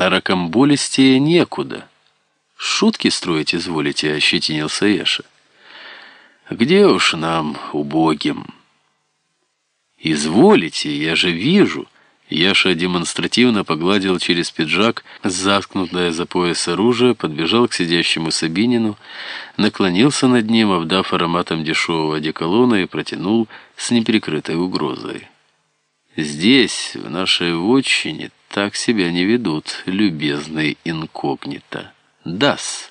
А ракомболистее некуда. Шутки строить изволите, ощетинился Яша. Где уж нам, убогим? Изволите, я же вижу. Яша демонстративно погладил через пиджак заткнутое за пояс оружие, подбежал к сидящему Сабинину, наклонился над ним, обдав ароматом дешевого одеколона и протянул с неприкрытой угрозой. «Здесь, в нашей вотчине, так себя не ведут, любезный инкогнито. Дас.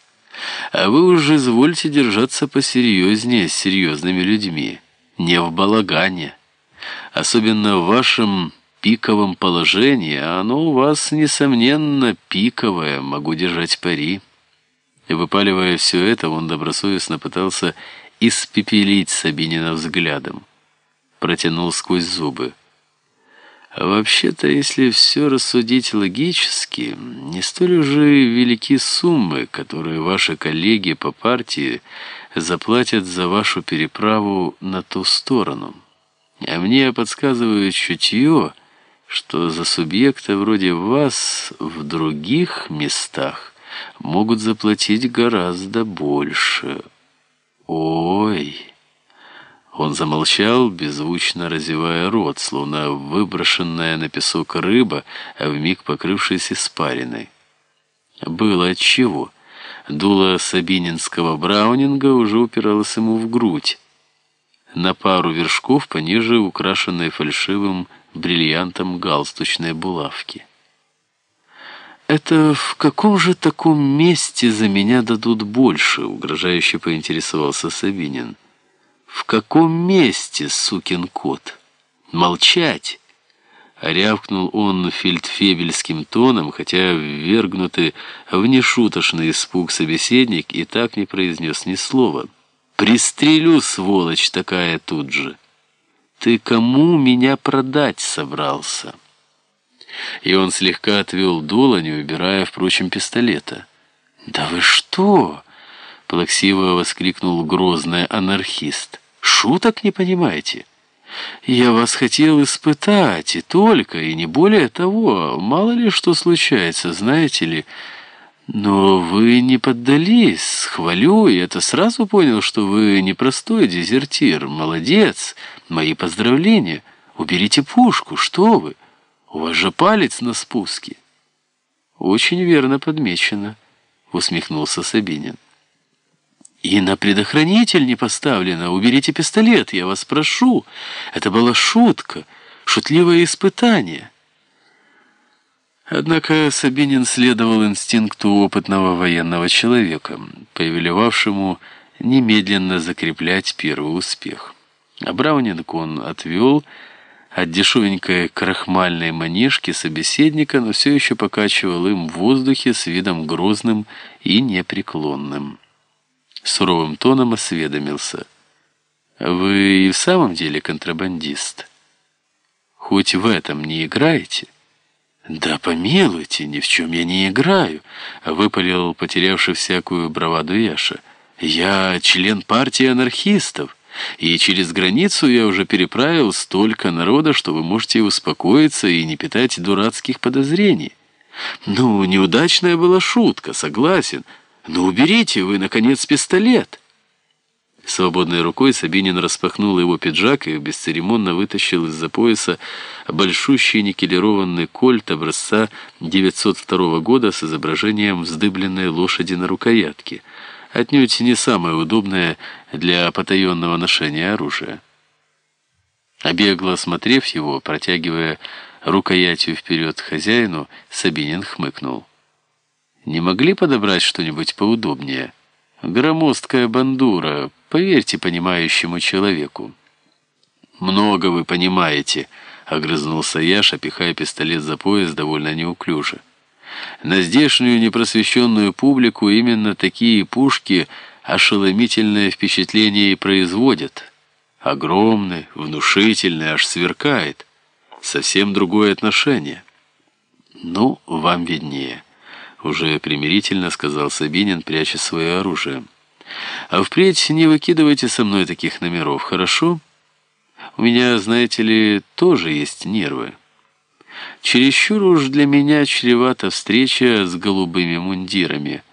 А вы уже извольте держаться посерьезнее с серьезными людьми, не в балагане. Особенно в вашем пиковом положении, а оно у вас, несомненно, пиковое, могу держать пари». И выпаливая все это, он добросовестно пытался испепелить Сабинина взглядом. Протянул сквозь зубы. А вообще-то, если все рассудить логически, не столь уже велики суммы, которые ваши коллеги по партии заплатят за вашу переправу на ту сторону. А мне подсказывает чутье, что за субъекта вроде вас в других местах могут заплатить гораздо больше. Ой... Он замолчал, беззвучно разевая рот, словно выброшенная на песок рыба, а вмиг покрывшись испариной. Было отчего. Дуло сабининского браунинга уже упиралось ему в грудь. На пару вершков пониже украшенной фальшивым бриллиантом галстучной булавки. «Это в каком же таком месте за меня дадут больше?» — угрожающе поинтересовался Сабинин. «В каком месте, сукин кот? Молчать!» Рявкнул он фельдфебельским тоном, хотя ввергнутый в нешуточный испуг собеседник и так не произнес ни слова. «Пристрелю, сволочь такая тут же! Ты кому меня продать собрался?» И он слегка отвел дуло, не убирая, впрочем, пистолета. «Да вы что?» Плаксиво воскликнул грозный анархист. «Шуток не понимаете? Я вас хотел испытать, и только, и не более того. Мало ли что случается, знаете ли. Но вы не поддались, хвалю, и это сразу понял, что вы непростой дезертир. Молодец, мои поздравления. Уберите пушку, что вы? У вас же палец на спуске». «Очень верно подмечено», — усмехнулся Сабинин. И на предохранитель не поставлено. Уберите пистолет, я вас прошу. Это была шутка, шутливое испытание. Однако Сабинин следовал инстинкту опытного военного человека, повелевавшему немедленно закреплять первый успех. А Браунинг он отвел от дешевенькой крахмальной манишки собеседника, но все еще покачивал им в воздухе с видом грозным и непреклонным суровым тоном осведомился. «Вы и в самом деле контрабандист? Хоть в этом не играете?» «Да помилуйте, ни в чем я не играю», — выпалил потерявший всякую браваду Яша. «Я член партии анархистов, и через границу я уже переправил столько народа, что вы можете успокоиться и не питать дурацких подозрений. Ну, неудачная была шутка, согласен, «Ну уберите вы, наконец, пистолет!» Свободной рукой Сабинин распахнул его пиджак и бесцеремонно вытащил из-за пояса большущий никелированный кольт образца 902 года с изображением вздыбленной лошади на рукоятке, отнюдь не самое удобное для потаенного ношения оружия. Обегло осмотрев его, протягивая рукоятью вперед хозяину, Сабинин хмыкнул. Не могли подобрать что-нибудь поудобнее? Громоздкая бандура, поверьте понимающему человеку. «Много вы понимаете», — огрызнулся Яша, пихая пистолет за пояс довольно неуклюже. «На здешнюю непросвещенную публику именно такие пушки ошеломительное впечатление и производят. Огромный, внушительный, аж сверкает. Совсем другое отношение. Ну, вам виднее». Уже примирительно сказал Сабинин, пряча свое оружие. «А впредь не выкидывайте со мной таких номеров, хорошо? У меня, знаете ли, тоже есть нервы». Чересчур уж для меня чревата встреча с голубыми мундирами.